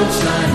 outside.